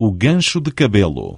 o gancho de cabelo.